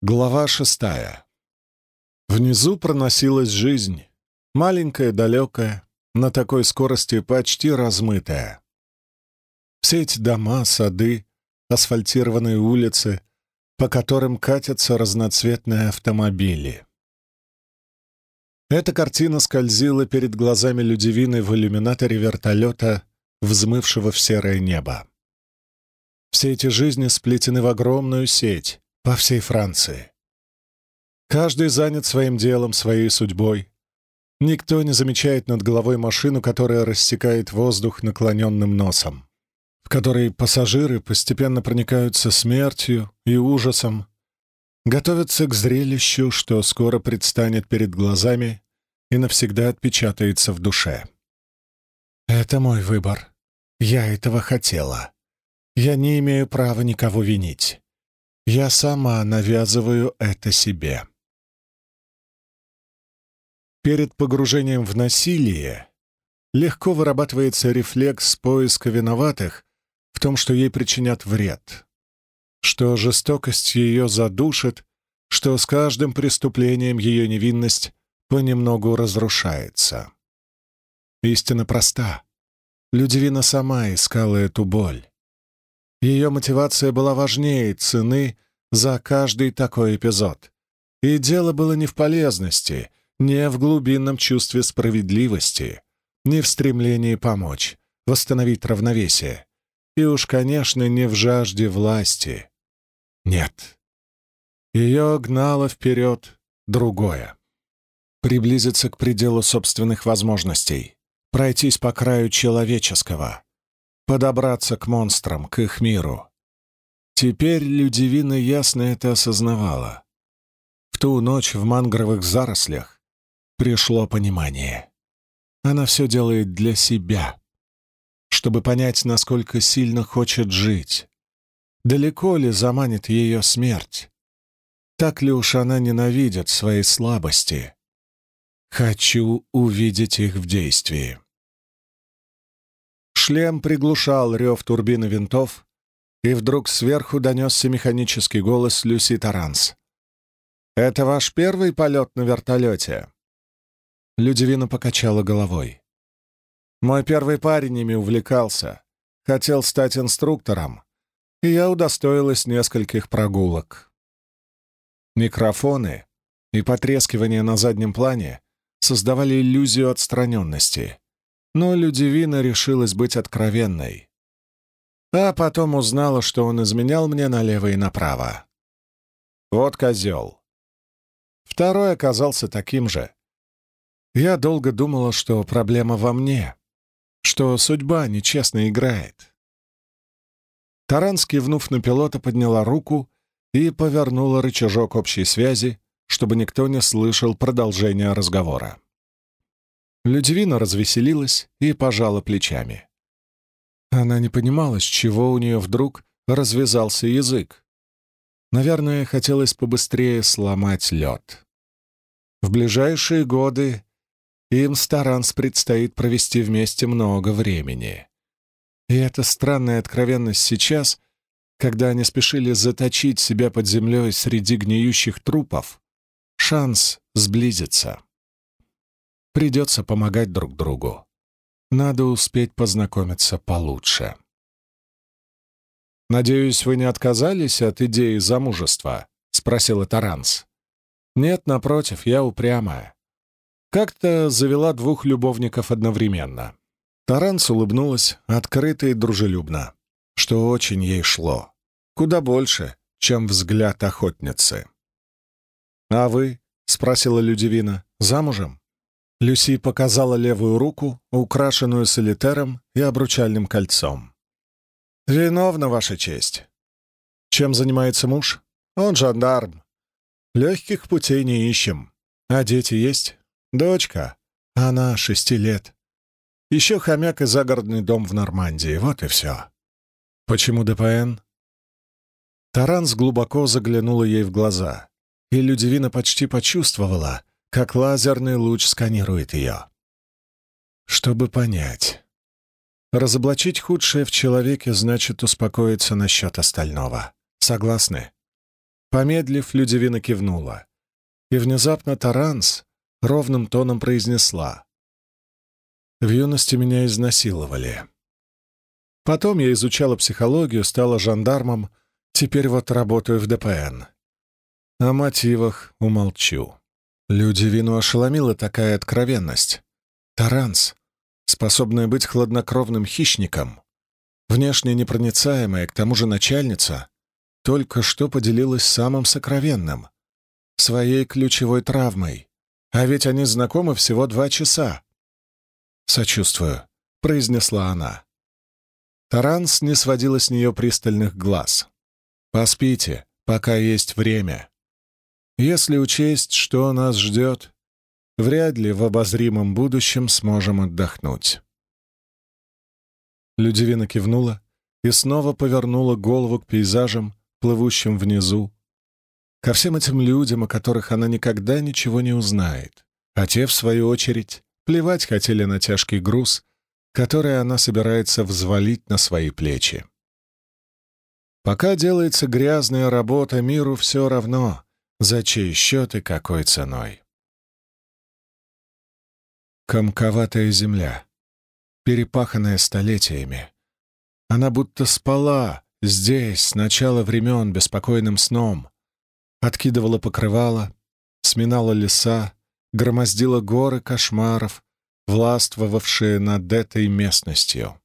Глава шестая. Внизу проносилась жизнь, маленькая, далекая, на такой скорости почти размытая. Все эти дома, сады, асфальтированные улицы, по которым катятся разноцветные автомобили. Эта картина скользила перед глазами Людивины в иллюминаторе вертолета, взмывшего в серое небо. Все эти жизни сплетены в огромную сеть, по всей Франции. Каждый занят своим делом, своей судьбой. Никто не замечает над головой машину, которая рассекает воздух наклоненным носом, в которой пассажиры постепенно проникаются смертью и ужасом, готовятся к зрелищу, что скоро предстанет перед глазами и навсегда отпечатается в душе. «Это мой выбор. Я этого хотела. Я не имею права никого винить. Я сама навязываю это себе. Перед погружением в насилие легко вырабатывается рефлекс поиска виноватых в том, что ей причинят вред, что жестокость ее задушит, что с каждым преступлением ее невинность понемногу разрушается. Истина проста. Людивина сама искала эту боль. Ее мотивация была важнее цены за каждый такой эпизод. И дело было не в полезности, не в глубинном чувстве справедливости, не в стремлении помочь, восстановить равновесие. И уж, конечно, не в жажде власти. Нет. Ее гнало вперед другое. Приблизиться к пределу собственных возможностей, пройтись по краю человеческого, подобраться к монстрам, к их миру. Теперь Людивина ясно это осознавала. В ту ночь в мангровых зарослях пришло понимание. Она все делает для себя, чтобы понять, насколько сильно хочет жить. Далеко ли заманит ее смерть? Так ли уж она ненавидит свои слабости? Хочу увидеть их в действии. Шлем приглушал рев турбины винтов, и вдруг сверху донесся механический голос Люси Таранс. «Это ваш первый полет на вертолете?» Людивина покачала головой. «Мой первый парень ими увлекался. Хотел стать инструктором, и я удостоилась нескольких прогулок». Микрофоны и потрескивание на заднем плане создавали иллюзию отстраненности но Людивина решилась быть откровенной. А потом узнала, что он изменял мне налево и направо. Вот козел. Второй оказался таким же. Я долго думала, что проблема во мне, что судьба нечестно играет. Таран, скивнув на пилота, подняла руку и повернула рычажок общей связи, чтобы никто не слышал продолжения разговора. Людивина развеселилась и пожала плечами. Она не понимала, с чего у нее вдруг развязался язык. Наверное, хотелось побыстрее сломать лед. В ближайшие годы им с Таранс предстоит провести вместе много времени. И эта странная откровенность сейчас, когда они спешили заточить себя под землей среди гниющих трупов, шанс сблизиться. Придется помогать друг другу. Надо успеть познакомиться получше. «Надеюсь, вы не отказались от идеи замужества?» — спросила Таранс. «Нет, напротив, я упрямая. Как-то завела двух любовников одновременно». Таранс улыбнулась, открыто и дружелюбно, что очень ей шло. Куда больше, чем взгляд охотницы. «А вы?» — спросила Людивина. «Замужем?» Люси показала левую руку, украшенную солитером и обручальным кольцом. «Виновна, Ваша честь. Чем занимается муж? Он жандарм. Легких путей не ищем. А дети есть? Дочка. Она шести лет. Еще хомяк и загородный дом в Нормандии. Вот и все. Почему ДПН?» Таранс глубоко заглянула ей в глаза, и Людивина почти почувствовала, как лазерный луч сканирует ее. Чтобы понять. Разоблачить худшее в человеке значит успокоиться насчет остального. Согласны? Помедлив, Людивина кивнула. И внезапно Таранс ровным тоном произнесла. «В юности меня изнасиловали. Потом я изучала психологию, стала жандармом, теперь вот работаю в ДПН. О мотивах умолчу. Людивину ошеломила такая откровенность. Таранс, способная быть хладнокровным хищником, внешне непроницаемая, к тому же начальница, только что поделилась самым сокровенным — своей ключевой травмой. А ведь они знакомы всего два часа. «Сочувствую», — произнесла она. Таранс не сводила с нее пристальных глаз. «Поспите, пока есть время. Если учесть, что нас ждет, вряд ли в обозримом будущем сможем отдохнуть». Людивина кивнула и снова повернула голову к пейзажам, плывущим внизу, ко всем этим людям, о которых она никогда ничего не узнает, а те, в свою очередь, плевать хотели на тяжкий груз, который она собирается взвалить на свои плечи. Пока делается грязная работа, миру все равно, за чей счет и какой ценой. Комковатая земля, перепаханная столетиями. Она будто спала, Здесь, с начала времен, беспокойным сном. Откидывала покрывало, сминала леса, громоздила горы кошмаров, властвовавшие над этой местностью.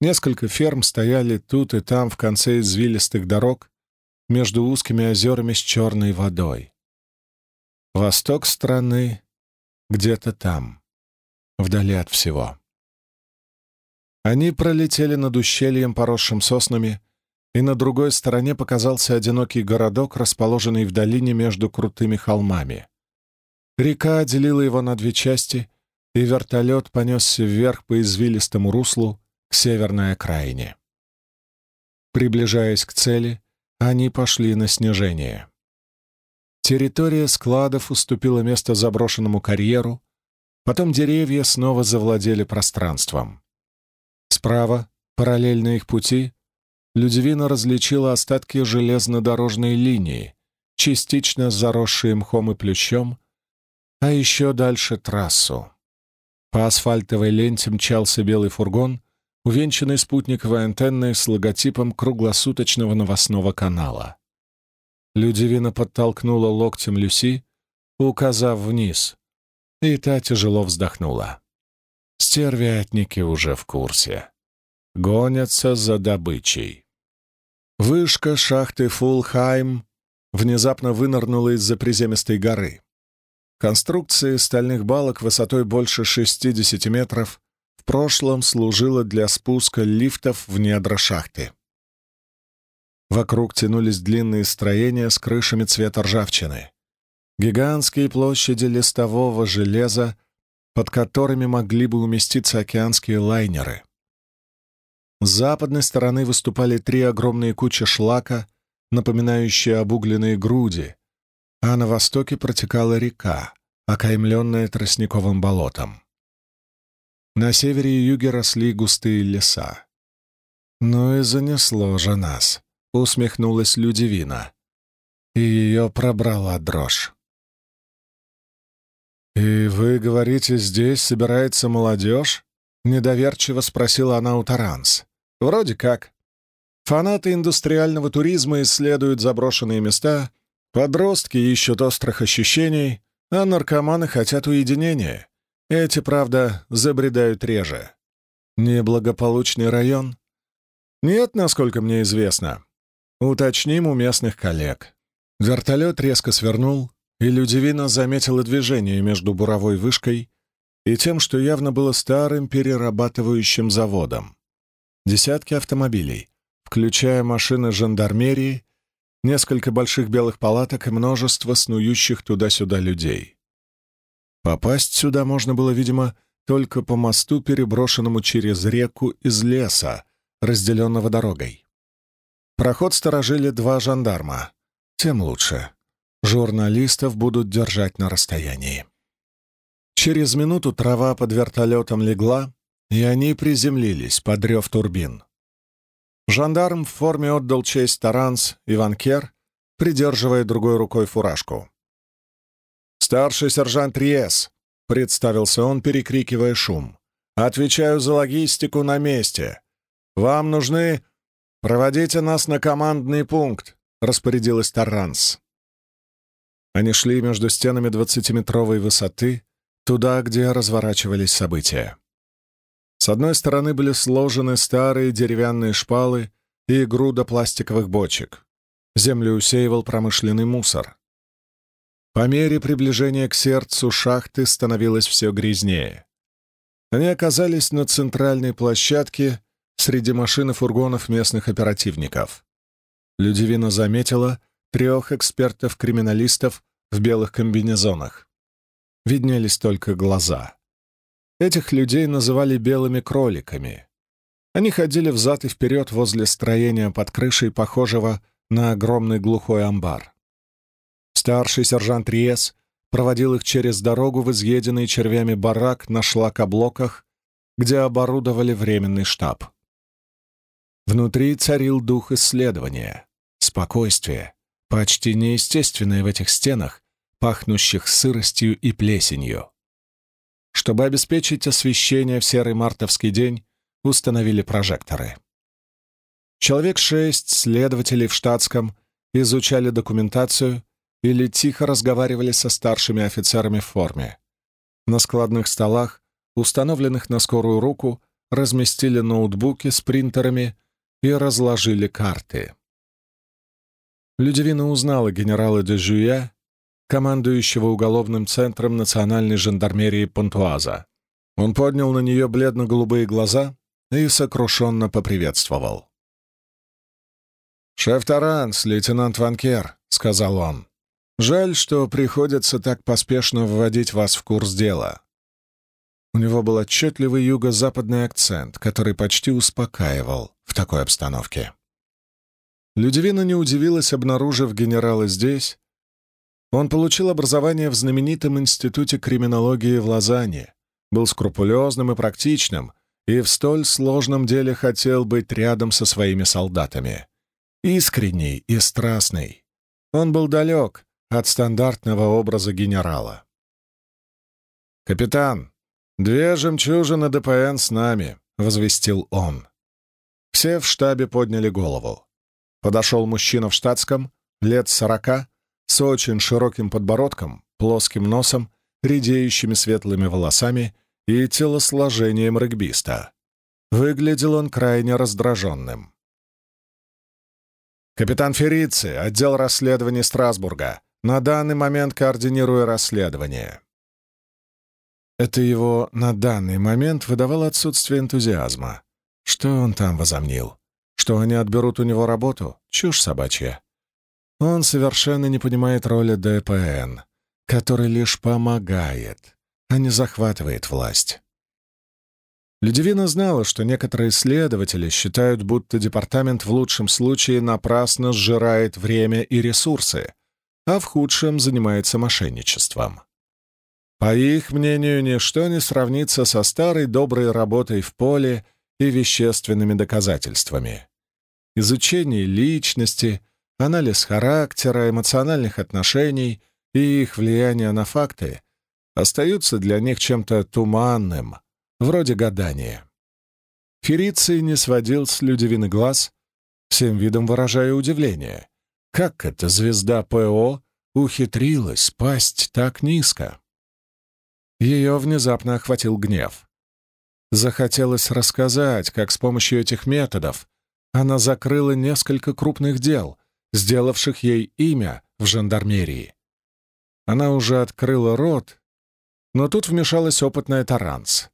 Несколько ферм стояли тут и там в конце извилистых дорог между узкими озерами с черной водой. Восток страны где-то там, вдали от всего. Они пролетели над ущельем, поросшим соснами, и на другой стороне показался одинокий городок, расположенный в долине между крутыми холмами. Река отделила его на две части, и вертолет понесся вверх по извилистому руслу к северной окраине. Приближаясь к цели, они пошли на снижение. Территория складов уступила место заброшенному карьеру, потом деревья снова завладели пространством. Справа, параллельно их пути, Людивина различила остатки железнодорожной линии, частично заросшие мхом и плющом, а еще дальше трассу. По асфальтовой ленте мчался белый фургон, увенчанный спутниковой антенной с логотипом круглосуточного новостного канала. Людивина подтолкнула локтем Люси, указав вниз, и та тяжело вздохнула. Стервятники уже в курсе. Гонятся за добычей. Вышка шахты Фулхайм внезапно вынырнула из-за приземистой горы. Конструкция стальных балок высотой больше 60 метров прошлом служила для спуска лифтов в недра шахты. Вокруг тянулись длинные строения с крышами цвета ржавчины. Гигантские площади листового железа под которыми могли бы уместиться океанские лайнеры. С западной стороны выступали три огромные кучи шлака, напоминающие обугленные груди, а на востоке протекала река, окаймленная тростниковым болотом. На севере и юге росли густые леса. «Ну и занесло же нас», — усмехнулась Людивина. И ее пробрала дрожь. «И вы говорите, здесь собирается молодежь?» — недоверчиво спросила она у Таранс. «Вроде как. Фанаты индустриального туризма исследуют заброшенные места, подростки ищут острых ощущений, а наркоманы хотят уединения. Эти, правда, забредают реже. Неблагополучный район? Нет, насколько мне известно. Уточним у местных коллег». Вертолет резко свернул, и Людивина заметила движение между буровой вышкой и тем, что явно было старым перерабатывающим заводом. Десятки автомобилей, включая машины жандармерии, несколько больших белых палаток и множество снующих туда-сюда людей. Попасть сюда можно было, видимо, только по мосту, переброшенному через реку из леса, разделенного дорогой. Проход сторожили два жандарма. Тем лучше. Журналистов будут держать на расстоянии. Через минуту трава под вертолетом легла, и они приземлились под рев турбин. Жандарм в форме отдал честь Таранс и Ванкер, придерживая другой рукой фуражку. «Старший сержант Риес», — представился он, перекрикивая шум. «Отвечаю за логистику на месте. Вам нужны... Проводите нас на командный пункт», — распорядилась Тарранс. Они шли между стенами двадцатиметровой высоты, туда, где разворачивались события. С одной стороны были сложены старые деревянные шпалы и груда пластиковых бочек. Землю усеивал промышленный мусор. По мере приближения к сердцу шахты становилось все грязнее. Они оказались на центральной площадке среди машин и фургонов местных оперативников. Людивина заметила трех экспертов-криминалистов в белых комбинезонах. Виднелись только глаза. Этих людей называли белыми кроликами. Они ходили взад и вперед возле строения под крышей, похожего на огромный глухой амбар. Старший сержант Риес проводил их через дорогу в изъеденный червями барак на шлакоблоках, где оборудовали временный штаб. Внутри царил дух исследования, спокойствие, почти неестественное в этих стенах, пахнущих сыростью и плесенью. Чтобы обеспечить освещение в серый мартовский день, установили прожекторы. Человек шесть следователей в штатском изучали документацию или тихо разговаривали со старшими офицерами в форме. На складных столах, установленных на скорую руку, разместили ноутбуки с принтерами и разложили карты. Людивина узнала генерала де Жуя, командующего уголовным центром национальной жандармерии Понтуаза. Он поднял на нее бледно-голубые глаза и сокрушенно поприветствовал. «Шеф Таранс, лейтенант Ванкер», — сказал он. «Жаль, что приходится так поспешно вводить вас в курс дела». У него был отчетливый юго-западный акцент, который почти успокаивал в такой обстановке. Людивина не удивилась, обнаружив генерала здесь. Он получил образование в знаменитом институте криминологии в Лозанне, был скрупулезным и практичным, и в столь сложном деле хотел быть рядом со своими солдатами. Искренний и страстный. Он был далек от стандартного образа генерала. «Капитан, две жемчужины ДПН с нами», — возвестил он. Все в штабе подняли голову. Подошел мужчина в штатском, лет сорока, с очень широким подбородком, плоским носом, редеющими светлыми волосами и телосложением регбиста. Выглядел он крайне раздраженным. «Капитан Феррици, отдел расследований Страсбурга, на данный момент координируя расследование». Это его на данный момент выдавало отсутствие энтузиазма. Что он там возомнил? Что они отберут у него работу? Чушь собачья. Он совершенно не понимает роли ДПН, который лишь помогает, а не захватывает власть. Людивина знала, что некоторые следователи считают, будто департамент в лучшем случае напрасно сжирает время и ресурсы, а в худшем занимается мошенничеством. По их мнению, ничто не сравнится со старой доброй работой в поле и вещественными доказательствами. Изучение личности, анализ характера, эмоциональных отношений и их влияние на факты остаются для них чем-то туманным, вроде гадания. Фериций не сводил с Людивины глаз, всем видом выражая удивление. Как эта звезда ПО ухитрилась пасть так низко? Ее внезапно охватил гнев. Захотелось рассказать, как с помощью этих методов она закрыла несколько крупных дел, сделавших ей имя в жандармерии. Она уже открыла рот, но тут вмешалась опытная Таранс.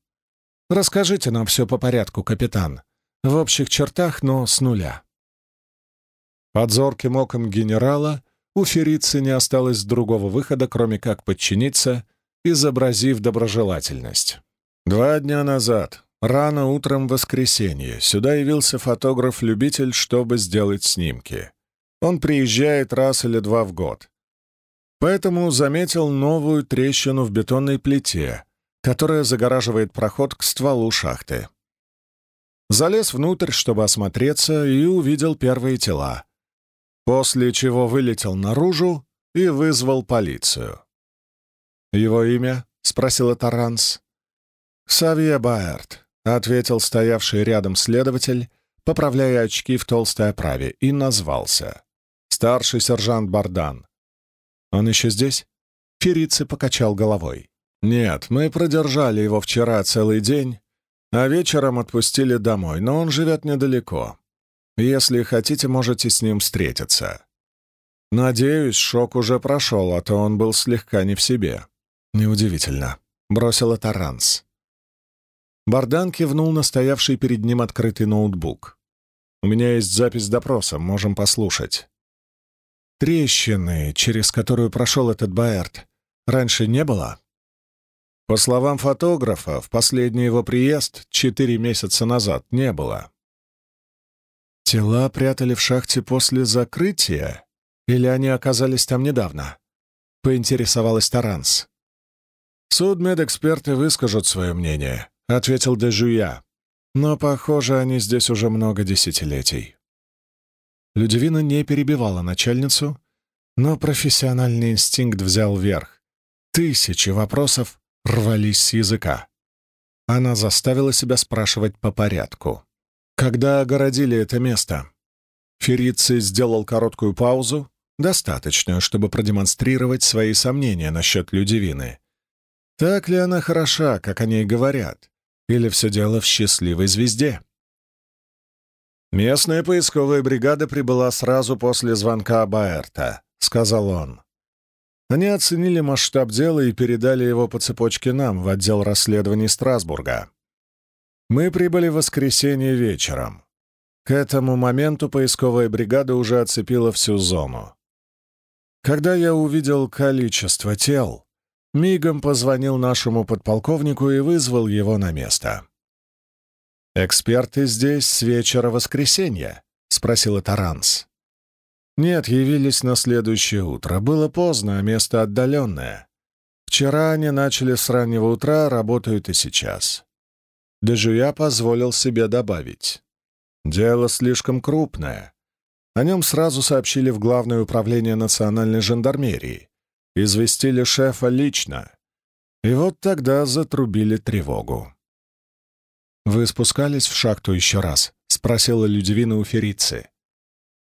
«Расскажите нам все по порядку, капитан. В общих чертах, но с нуля». Под зорким оком генерала у Ферицы не осталось другого выхода, кроме как подчиниться, изобразив доброжелательность. Два дня назад, рано утром воскресенье, сюда явился фотограф-любитель, чтобы сделать снимки. Он приезжает раз или два в год. Поэтому заметил новую трещину в бетонной плите, которая загораживает проход к стволу шахты. Залез внутрь, чтобы осмотреться, и увидел первые тела. После чего вылетел наружу и вызвал полицию. «Его имя?» — спросил Таранс. «Савье Баэрт», — ответил стоявший рядом следователь, поправляя очки в толстой оправе, и назвался. «Старший сержант Бардан». «Он еще здесь?» Ферици покачал головой. «Нет, мы продержали его вчера целый день, а вечером отпустили домой, но он живет недалеко. Если хотите, можете с ним встретиться. Надеюсь, шок уже прошел, а то он был слегка не в себе». «Неудивительно», — бросила Таранс. Бардан кивнул на стоявший перед ним открытый ноутбук. «У меня есть запись допроса, можем послушать». «Трещины, через которую прошел этот Баэрт, раньше не было?» По словам фотографа, в последний его приезд четыре месяца назад не было. Тела прятали в шахте после закрытия? Или они оказались там недавно? Поинтересовалась Таранс. Судмедэксперты выскажут свое мнение. — ответил Дежуя. «Но, похоже, они здесь уже много десятилетий». Людивина не перебивала начальницу, но профессиональный инстинкт взял верх. Тысячи вопросов рвались с языка. Она заставила себя спрашивать по порядку. Когда огородили это место? Ферици сделал короткую паузу, достаточную, чтобы продемонстрировать свои сомнения насчет Людивины. Так ли она хороша, как о ней говорят? Или все дело в счастливой звезде? «Местная поисковая бригада прибыла сразу после звонка Баэрта», — сказал он. Они оценили масштаб дела и передали его по цепочке нам в отдел расследований Страсбурга. Мы прибыли в воскресенье вечером. К этому моменту поисковая бригада уже оцепила всю зону. Когда я увидел количество тел, мигом позвонил нашему подполковнику и вызвал его на место. «Эксперты здесь с вечера воскресенья?» — спросила Таранс. «Нет, явились на следующее утро. Было поздно, а место отдаленное. Вчера они начали с раннего утра, работают и сейчас». Дежуя позволил себе добавить. «Дело слишком крупное. О нем сразу сообщили в Главное управление национальной жандармерии известили шефа лично. И вот тогда затрубили тревогу. «Вы спускались в шахту еще раз?» — спросила Людивина у Ферицы.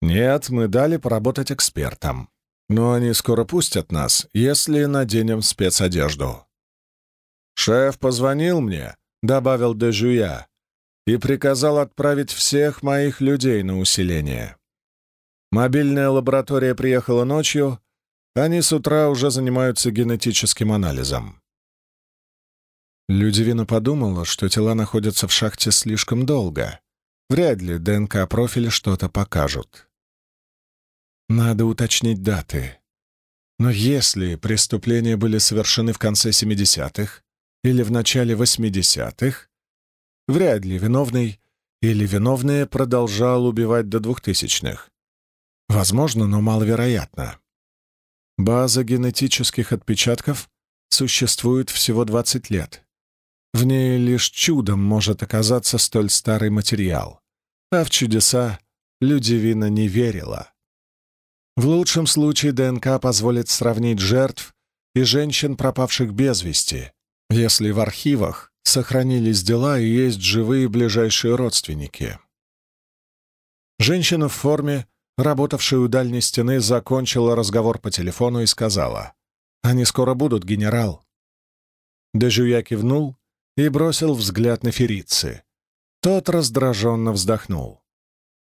«Нет, мы дали поработать экспертам. Но они скоро пустят нас, если наденем спецодежду». «Шеф позвонил мне», — добавил Дежуя, «и приказал отправить всех моих людей на усиление. Мобильная лаборатория приехала ночью, они с утра уже занимаются генетическим анализом. Людивина подумала, что тела находятся в шахте слишком долго. Вряд ли ДНК-профили что-то покажут. Надо уточнить даты. Но если преступления были совершены в конце 70-х или в начале 80-х, вряд ли виновный или виновные продолжал убивать до 2000-х. Возможно, но маловероятно. База генетических отпечатков существует всего 20 лет. В ней лишь чудом может оказаться столь старый материал. А в чудеса Людивина не верила. В лучшем случае ДНК позволит сравнить жертв и женщин, пропавших без вести, если в архивах сохранились дела и есть живые ближайшие родственники. Женщина в форме работавшая у дальней стены, закончила разговор по телефону и сказала, «Они скоро будут, генерал». Дежуя кивнул и бросил взгляд на Ферицы. Тот раздраженно вздохнул.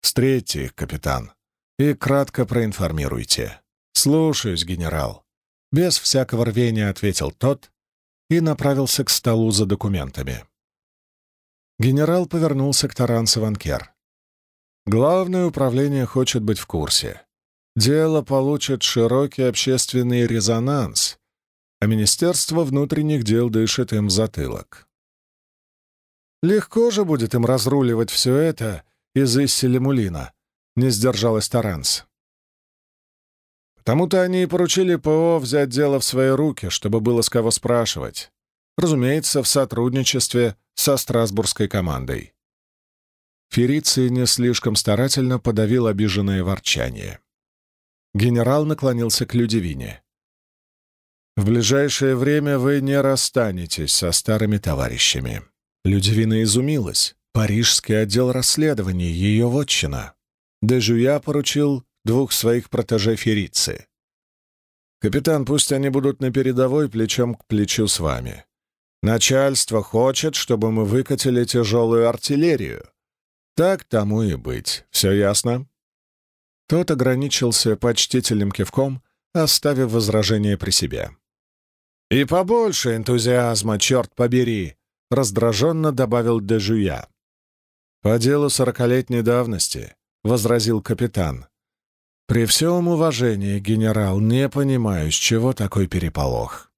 «Встретьте их, капитан, и кратко проинформируйте». «Слушаюсь, генерал». Без всякого рвения ответил тот и направился к столу за документами. Генерал повернулся к Таранце Ванкер. Главное управление хочет быть в курсе. Дело получит широкий общественный резонанс, а Министерство внутренних дел дышит им в затылок. Легко же будет им разруливать все это из Исселемулина, не сдержалась Таранс. Потому-то они и поручили ПО взять дело в свои руки, чтобы было с кого спрашивать. Разумеется, в сотрудничестве со Страсбургской командой. Фериций не слишком старательно подавил обиженное ворчание. Генерал наклонился к Людивине. «В ближайшее время вы не расстанетесь со старыми товарищами». Людивина изумилась. Парижский отдел расследований, ее вотчина. Дежуя поручил двух своих протеже Ферицы. «Капитан, пусть они будут на передовой плечом к плечу с вами. Начальство хочет, чтобы мы выкатили тяжелую артиллерию. Так тому и быть. Все ясно?» Тот ограничился почтительным кивком, оставив возражение при себе. «И побольше энтузиазма, черт побери!» — раздраженно добавил Дежуя. «По делу сорокалетней давности», — возразил капитан. «При всем уважении, генерал, не понимаю, с чего такой переполох».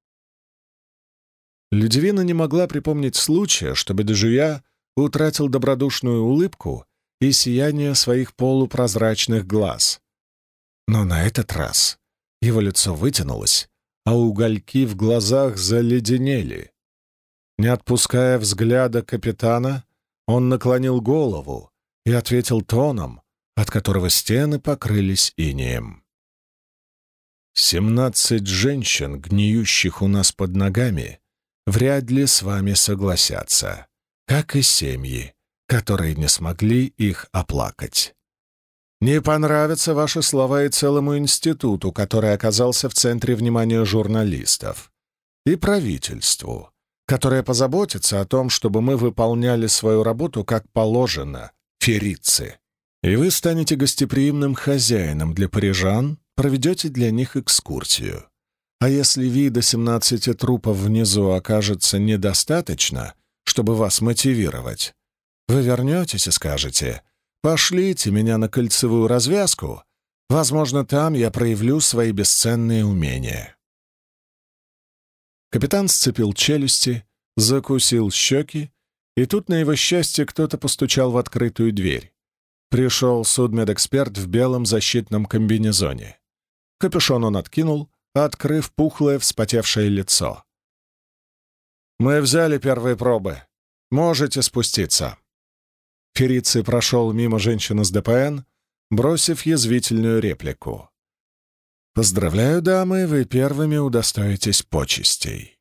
Людивина не могла припомнить случая, чтобы Дежуя утратил добродушную улыбку и сияние своих полупрозрачных глаз. Но на этот раз его лицо вытянулось, а угольки в глазах заледенели. Не отпуская взгляда капитана, он наклонил голову и ответил тоном, от которого стены покрылись инеем. «Семнадцать женщин, гниющих у нас под ногами, вряд ли с вами согласятся, как и семьи, которые не смогли их оплакать. Не понравятся ваши слова и целому институту, который оказался в центре внимания журналистов, и правительству, которое позаботится о том, чтобы мы выполняли свою работу как положено, ферицы. И вы станете гостеприимным хозяином для парижан, проведете для них экскурсию. А если вида 17 трупов внизу окажется недостаточно, чтобы вас мотивировать, вы вернетесь и скажете, «Пошлите меня на кольцевую развязку. Возможно, там я проявлю свои бесценные умения». Капитан сцепил челюсти, закусил щеки, и тут, на его счастье, кто-то постучал в открытую дверь. Пришел судмедэксперт в белом защитном комбинезоне. Капюшон он откинул, открыв пухлое вспотевшее лицо. «Мы взяли первые пробы. Можете спуститься». Ферици прошел мимо женщины с ДПН, бросив язвительную реплику. «Поздравляю, дамы, вы первыми удостоитесь почестей».